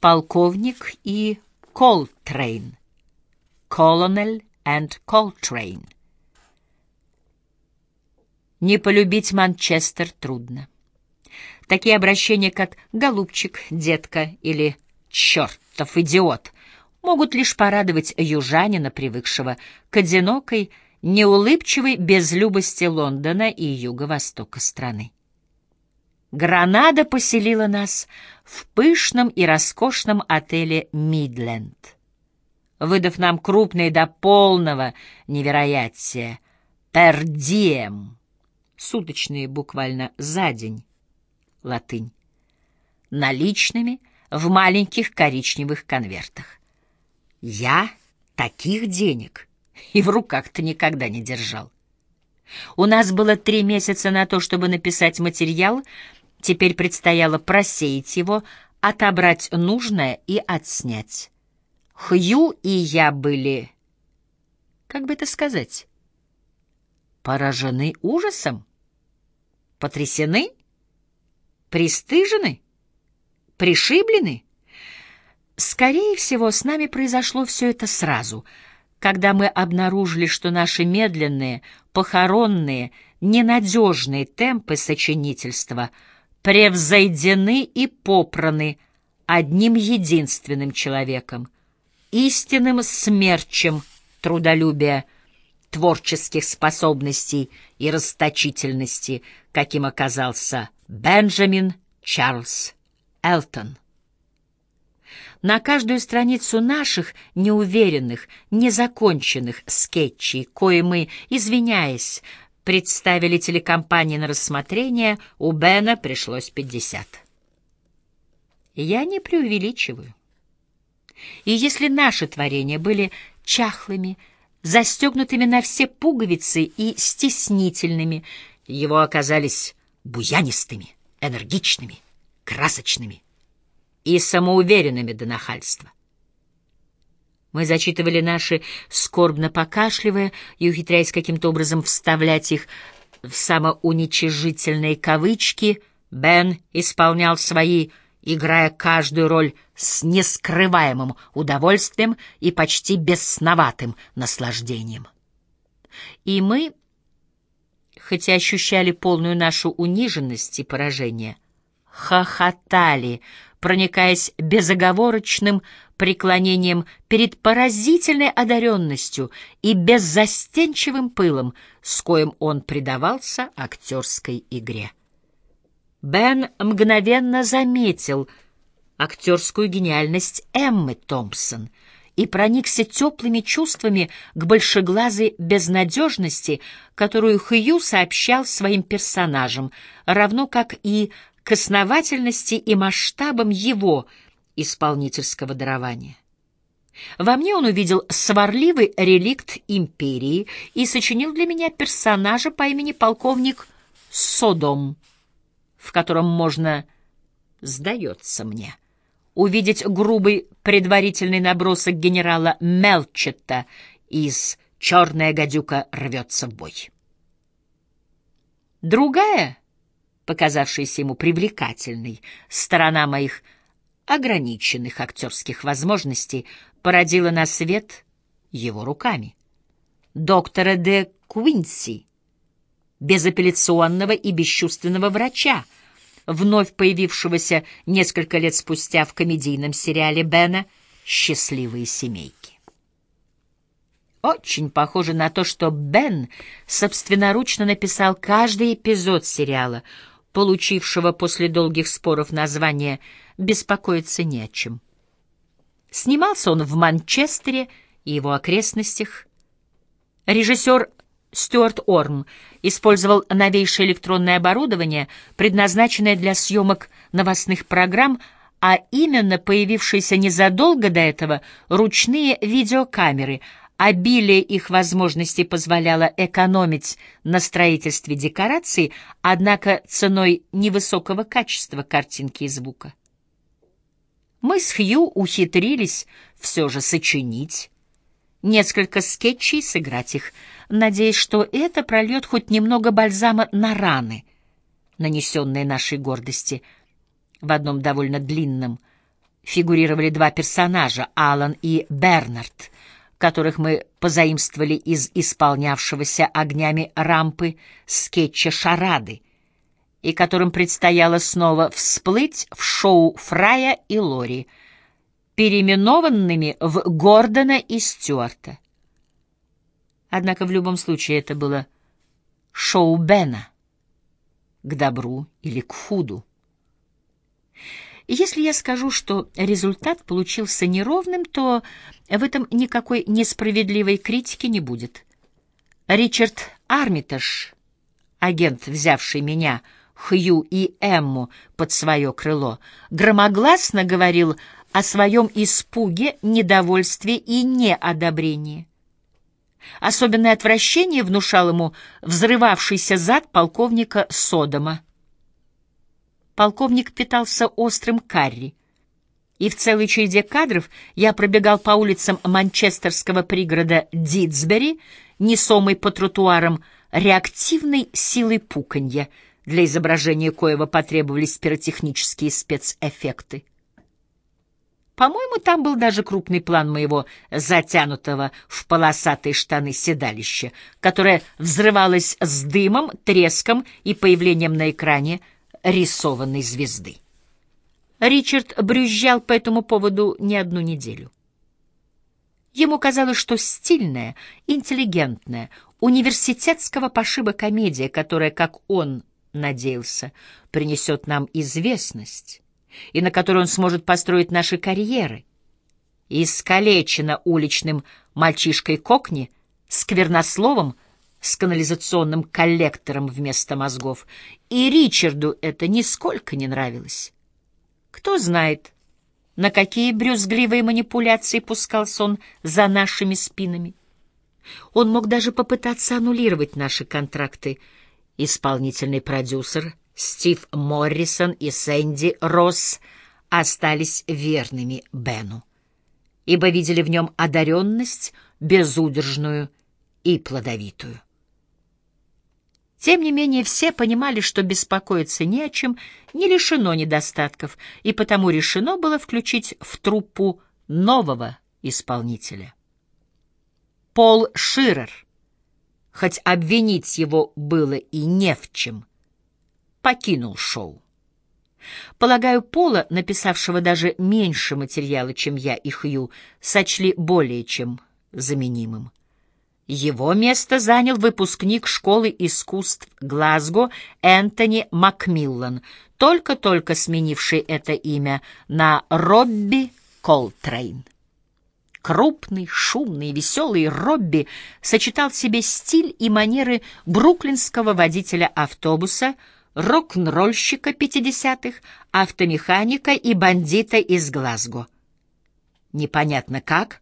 полковник и Колтрейн. Colonel and Coltrane. Не полюбить Манчестер трудно. Такие обращения, как «голубчик», «детка» или «чертов идиот» могут лишь порадовать южанина, привыкшего к одинокой, неулыбчивой безлюбости Лондона и юго-востока страны. Гранада поселила нас в пышном и роскошном отеле «Мидленд», выдав нам крупные до полного невероятия «пердием», суточные буквально за день, латынь, наличными в маленьких коричневых конвертах. Я таких денег и в руках-то никогда не держал. У нас было три месяца на то, чтобы написать материал, теперь предстояло просеять его, отобрать нужное и отснять. Хью и я были, как бы это сказать, поражены ужасом, потрясены, пристыжены, пришиблены. Скорее всего, с нами произошло все это сразу, когда мы обнаружили, что наши медленные, похоронные, ненадежные темпы сочинительства превзойдены и попраны одним единственным человеком, истинным смерчем трудолюбия, творческих способностей и расточительности, каким оказался Бенджамин Чарльз Элтон. На каждую страницу наших неуверенных, незаконченных скетчей, кое мы, извиняясь, представили телекомпании на рассмотрение, у Бена пришлось пятьдесят. Я не преувеличиваю. И если наши творения были чахлыми, застегнутыми на все пуговицы и стеснительными, его оказались буянистыми, энергичными, красочными и самоуверенными до нахальства. Мы зачитывали наши, скорбно покашливая и ухитряясь каким-то образом вставлять их в самоуничижительные кавычки, Бен исполнял свои, играя каждую роль с нескрываемым удовольствием и почти бесноватым наслаждением. И мы, хотя ощущали полную нашу униженность и поражение, хохотали, проникаясь безоговорочным преклонением перед поразительной одаренностью и беззастенчивым пылом, с коим он предавался актерской игре. Бен мгновенно заметил актерскую гениальность Эммы Томпсон и проникся теплыми чувствами к большеглазой безнадежности, которую Хью сообщал своим персонажам, равно как и к основательности и масштабам его исполнительского дарования. Во мне он увидел сварливый реликт империи и сочинил для меня персонажа по имени полковник Содом, в котором можно, сдается мне, увидеть грубый предварительный набросок генерала Мелчета из «Черная гадюка рвется в бой». Другая, показавшаяся ему привлекательной, сторона моих ограниченных актерских возможностей породила на свет его руками. Доктора де Куинси, безапелляционного и бесчувственного врача, вновь появившегося несколько лет спустя в комедийном сериале Бена «Счастливые семейки». Очень похоже на то, что Бен собственноручно написал каждый эпизод сериала, получившего после долгих споров название «Беспокоиться не о чем». Снимался он в Манчестере и его окрестностях. Режиссер Стюарт Орм использовал новейшее электронное оборудование, предназначенное для съемок новостных программ, а именно появившиеся незадолго до этого ручные видеокамеры. Обилие их возможностей позволяло экономить на строительстве декораций, однако ценой невысокого качества картинки и звука. Мы с Хью ухитрились все же сочинить несколько скетчей, сыграть их — надеясь, что это прольет хоть немного бальзама на раны, нанесенные нашей гордости в одном довольно длинном, фигурировали два персонажа, Алан и Бернард, которых мы позаимствовали из исполнявшегося огнями рампы скетча «Шарады», и которым предстояло снова всплыть в шоу Фрая и Лори, переименованными в Гордона и Стюарта. Однако в любом случае это было шоу Бена, к добру или к худу. Если я скажу, что результат получился неровным, то в этом никакой несправедливой критики не будет. Ричард Армитаж, агент, взявший меня, Хью и Эмму под свое крыло, громогласно говорил о своем испуге, недовольстве и неодобрении. Особенное отвращение внушал ему взрывавшийся зад полковника Содома. Полковник питался острым карри, и в целой череде кадров я пробегал по улицам манчестерского пригорода Дитсбери, несомый по тротуарам реактивной силой пуканья, для изображения коего потребовались пиротехнические спецэффекты. По-моему, там был даже крупный план моего затянутого в полосатые штаны седалища, которое взрывалось с дымом, треском и появлением на экране рисованной звезды. Ричард брюзжал по этому поводу не одну неделю. Ему казалось, что стильная, интеллигентная, университетского пошиба комедия, которая, как он надеялся, принесет нам известность, и на которой он сможет построить наши карьеры. Искалечена уличным мальчишкой-кокни, сквернословом, с канализационным коллектором вместо мозгов, и Ричарду это нисколько не нравилось. Кто знает, на какие брюзгливые манипуляции пускался он за нашими спинами. Он мог даже попытаться аннулировать наши контракты. Исполнительный продюсер — Стив Моррисон и Сэнди Росс остались верными Бену, ибо видели в нем одаренность безудержную и плодовитую. Тем не менее, все понимали, что беспокоиться не о чем, не лишено недостатков, и потому решено было включить в труппу нового исполнителя. Пол Ширер, хоть обвинить его было и не в чем, покинул шоу. Полагаю, Пола, написавшего даже меньше материала, чем я и Хью, сочли более чем заменимым. Его место занял выпускник школы искусств Глазго Энтони Макмиллан, только-только сменивший это имя на Робби Колтрейн. Крупный, шумный, веселый Робби сочетал в себе стиль и манеры бруклинского водителя автобуса — рок-н-ролльщика 50-х, автомеханика и бандита из Глазго. Непонятно как,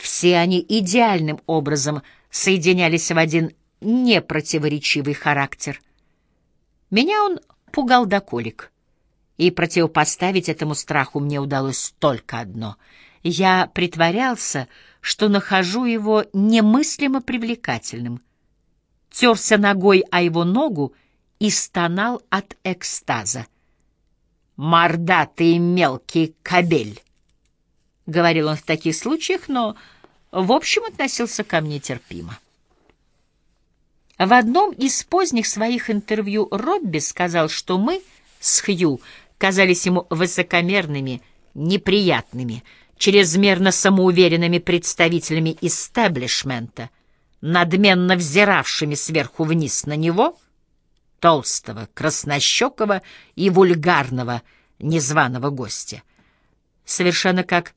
все они идеальным образом соединялись в один непротиворечивый характер. Меня он пугал до колик, и противопоставить этому страху мне удалось только одно. Я притворялся, что нахожу его немыслимо привлекательным. Терся ногой о его ногу и стонал от экстаза. «Мордатый мелкий кобель!» — говорил он в таких случаях, но в общем относился ко мне терпимо. В одном из поздних своих интервью Робби сказал, что мы с Хью казались ему высокомерными, неприятными, чрезмерно самоуверенными представителями истеблишмента, надменно взиравшими сверху вниз на него — толстого, краснощекого и вульгарного незваного гостя. Совершенно как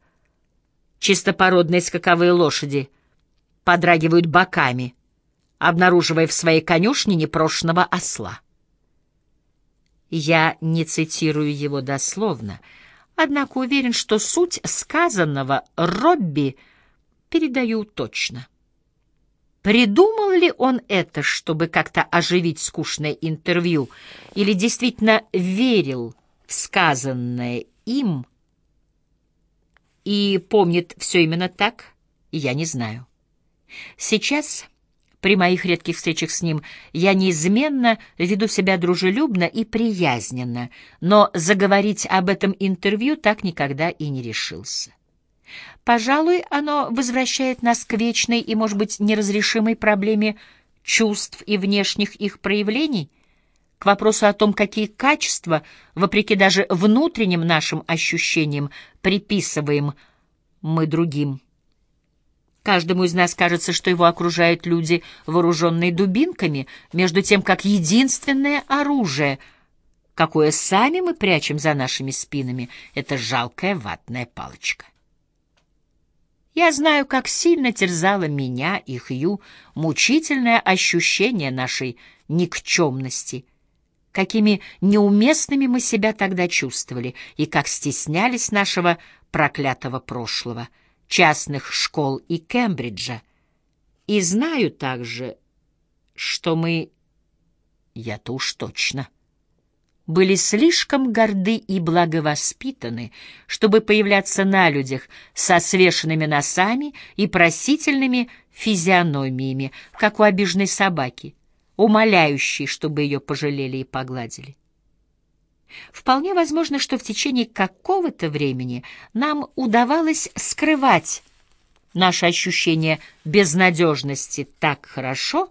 чистопородные скаковые лошади подрагивают боками, обнаруживая в своей конюшне непрошенного осла. Я не цитирую его дословно, однако уверен, что суть сказанного Робби передаю точно. Придумал ли он это, чтобы как-то оживить скучное интервью, или действительно верил в сказанное им и помнит все именно так, я не знаю. Сейчас, При моих редких встречах с ним я неизменно веду себя дружелюбно и приязненно, но заговорить об этом интервью так никогда и не решился. Пожалуй, оно возвращает нас к вечной и, может быть, неразрешимой проблеме чувств и внешних их проявлений, к вопросу о том, какие качества, вопреки даже внутренним нашим ощущениям, приписываем мы другим. Каждому из нас кажется, что его окружают люди, вооруженные дубинками, между тем, как единственное оружие, какое сами мы прячем за нашими спинами, — это жалкая ватная палочка. Я знаю, как сильно терзало меня и Хью мучительное ощущение нашей никчемности, какими неуместными мы себя тогда чувствовали и как стеснялись нашего проклятого прошлого, частных школ и Кембриджа. И знаю также, что мы... Я-то уж точно были слишком горды и благовоспитаны, чтобы появляться на людях со свешенными носами и просительными физиономиями, как у обиженной собаки, умоляющей, чтобы ее пожалели и погладили. Вполне возможно, что в течение какого-то времени нам удавалось скрывать наше ощущение безнадежности так хорошо,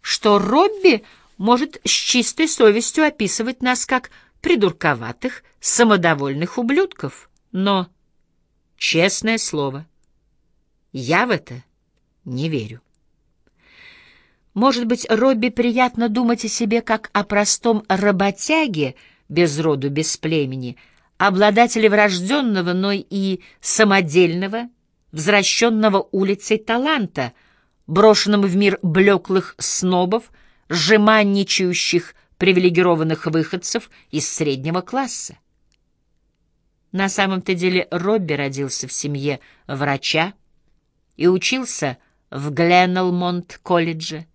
что Робби — может с чистой совестью описывать нас как придурковатых, самодовольных ублюдков. Но, честное слово, я в это не верю. Может быть, Робби приятно думать о себе как о простом работяге без роду, без племени, обладателе врожденного, но и самодельного, возвращенного улицей таланта, брошенном в мир блеклых снобов, жеманничающих привилегированных выходцев из среднего класса. На самом-то деле Робби родился в семье врача и учился в Гленнелмонт-колледже,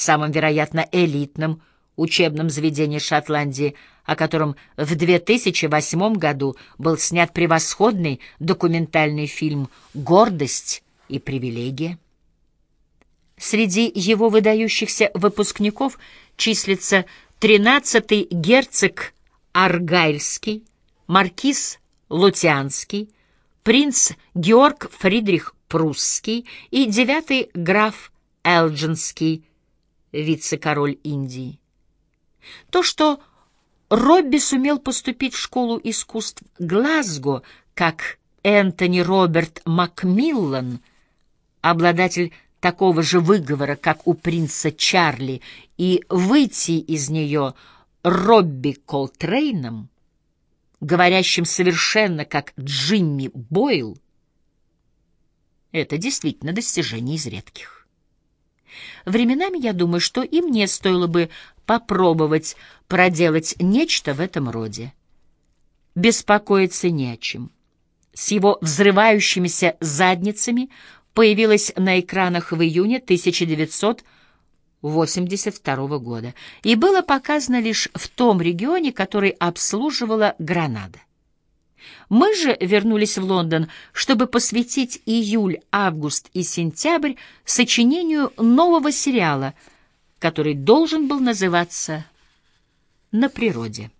самом, вероятно, элитном учебном заведении Шотландии, о котором в 2008 году был снят превосходный документальный фильм «Гордость и привилегия». Среди его выдающихся выпускников числится тринадцатый герцог Аргайльский, маркиз Лутианский, принц Георг Фридрих Прусский и девятый граф Элджинский, вице-король Индии. То, что Робби сумел поступить в школу искусств Глазго, как Энтони Роберт Макмиллан, обладатель такого же выговора, как у принца Чарли, и выйти из нее Робби Колтрейном, говорящим совершенно как Джимми Бойл, это действительно достижение из редких. Временами я думаю, что и мне стоило бы попробовать проделать нечто в этом роде. Беспокоиться не о чем. С его взрывающимися задницами появилась на экранах в июне 1982 года и было показано лишь в том регионе, который обслуживала Гранада. Мы же вернулись в Лондон, чтобы посвятить июль, август и сентябрь сочинению нового сериала, который должен был называться «На природе».